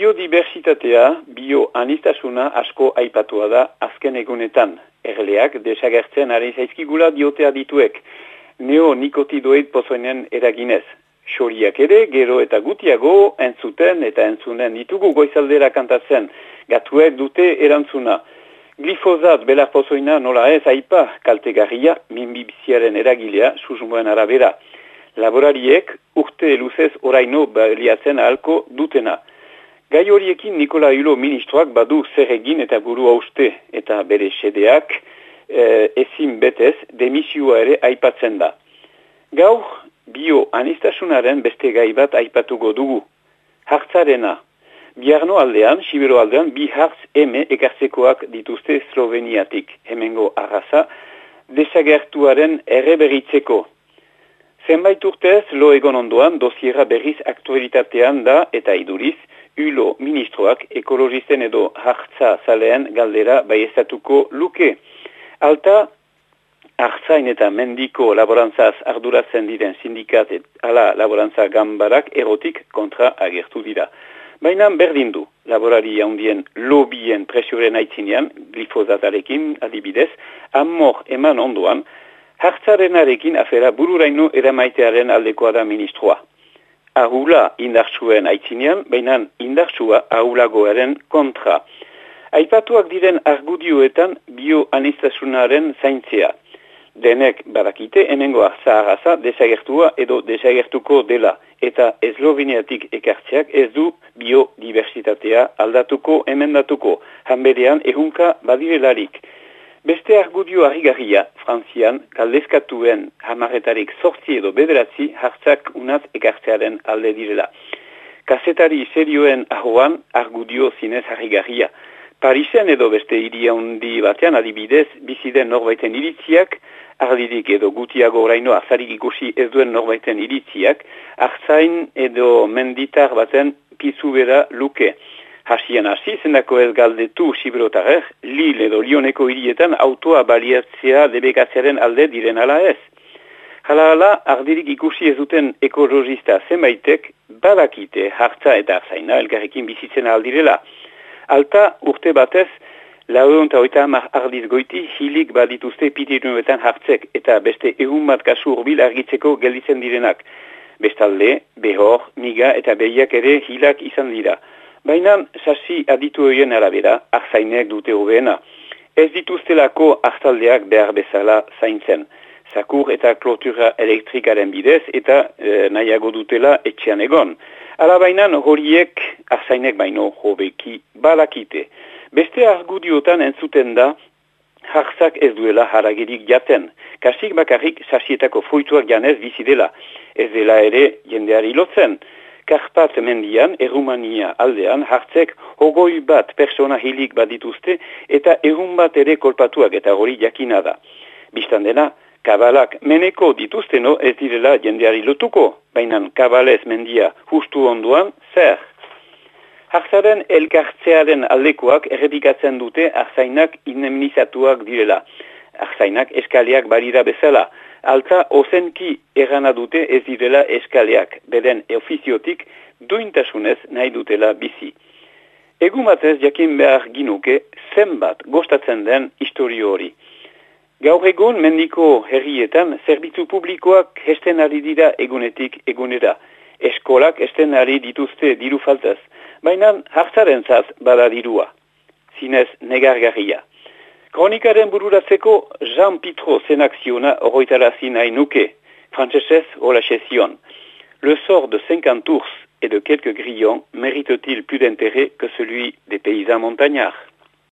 Biodiversitatea, bioanistasuna asko aipatua da azken egunetan. Erleak desagertzen ari zaizkigula diotea dituek. Neonikotidoid pozoinen eraginez. Xoriak ere, gero eta gutiago, entzuten eta entzunen ditugu goizaldera kantatzen. Gatuek dute erantzuna. Glifozat belar pozoina nola ez aipa kaltegarria minbibiziaren eragilea susmoen arabera. Laborariek urte luzez oraino baliatzen ahalko dutena. Gai horiekin Nikola Hulo ministroak badu zer egin eta buru hauste eta bere sedeak e, ezin betez demisioa ere aipatzen da. Gaur bio anistasunaren beste gai bat aipatuko dugu. Hartzarena. Biarno aldean, Sibero aldean, bi hartz eme ekartzekoak dituzte Sloveniatik. Hemengo arraza, desagertuaren ere beritzeko. Zenbait urtez, lo egon ondoan, dosiera berriz aktualitatean da eta iduriz, Ulo ministroak ekologisten edo hartza zalean galdera baiestatuko luke. Alta, hartzain eta mendiko laborantzaz arduratzen diren sindikat ala laborantza gambarak erotik kontra agertu dira. Baina berdin du, laborari handien lobien presioren aitzinean, glifozatarekin adibidez, amor eman ondoan, hartzarenarekin afera bururaino eramaitearen aldekoa da ministroa ahula indartsuen aitzinean, baina indartsua ahulagoaren kontra. Aipatuak diren argudioetan bioanistasunaren zaintzea. Denek barakite hemengo zaharaza desagertua edo desagertuko dela eta esloveniatik ekartzeak ez du biodiversitatea aldatuko emendatuko. Hanberean ehunka badirelarik. Beste argudio harrigarria, Frantzian, kaldezkatuen hamarretarik sortzi edo bederatzi hartzak unaz ekartzearen alde direla. Kasetari serioen ahoan argudio zinez harrigarria. Parisen edo beste iria batean adibidez, biziden norbaiten iritziak, ardidik edo gutiago oraino azarik ikusi ez duen norbaiten iritziak, hartzain edo menditar baten pizu bera luke. Hasien hasi, zendako ez galdetu Sibrotarer, Lille edo Lioneko hirietan autoa baliatzea debekatzearen alde diren ala ez. Hala hala, ardirik ikusi ez duten ekologista zenbaitek badakite hartza eta zaina elgarrekin bizitzen aldirela. Alta urte batez, laueon eta oita ardiz goiti hilik badituzte pitirunetan hartzek eta beste egun bat kasu urbil argitzeko gelditzen direnak. Bestalde, behor, miga eta behiak ere hilak izan dira. Baina, sasi aditu horien arabera, arzainek dute hobeena. Ez dituztelako arzaldeak behar bezala zaintzen. Zakur eta klotura elektrikaren bidez eta e, nahiago dutela etxean egon. Ala baina horiek arzainek baino hobeki balakite. Beste argudiotan entzuten da, jarzak ez duela haragirik jaten. Kasik bakarrik sasietako foituak janez bizidela. Ez dela ere jendeari lotzen. Karpat mendian, Erumania aldean, hartzek hogoi bat persona hilik bat dituzte eta erun bat ere kolpatuak eta hori jakina da. Bistan dena, kabalak meneko dituzteno ez direla jendeari lotuko, baina kabalez mendia justu onduan, zer? Hartzaren elkartzearen aldekoak erredikatzen dute arzainak indemnizatuak direla. Arzainak eskaliak barira bezala, alta ozenki erana dute ez direla eskaleak, beden ofiziotik duintasunez nahi dutela bizi. Egumatez jakin behar ginuke zenbat gostatzen den historio hori. Gaur egun mendiko herrietan zerbitzu publikoak hesten ari dira egunetik egunera. Eskolak hesten ari dituzte diru faltaz, baina hartzaren zaz bada dirua. Zinez negargarria. Kronikaren bururatzeko Jean Pitro zenakziona horretarazi nahi nuke. Le sort de 50 ours et de quelques grillons mérite-t-il plus d'intérêt que celui des paysans montagnards?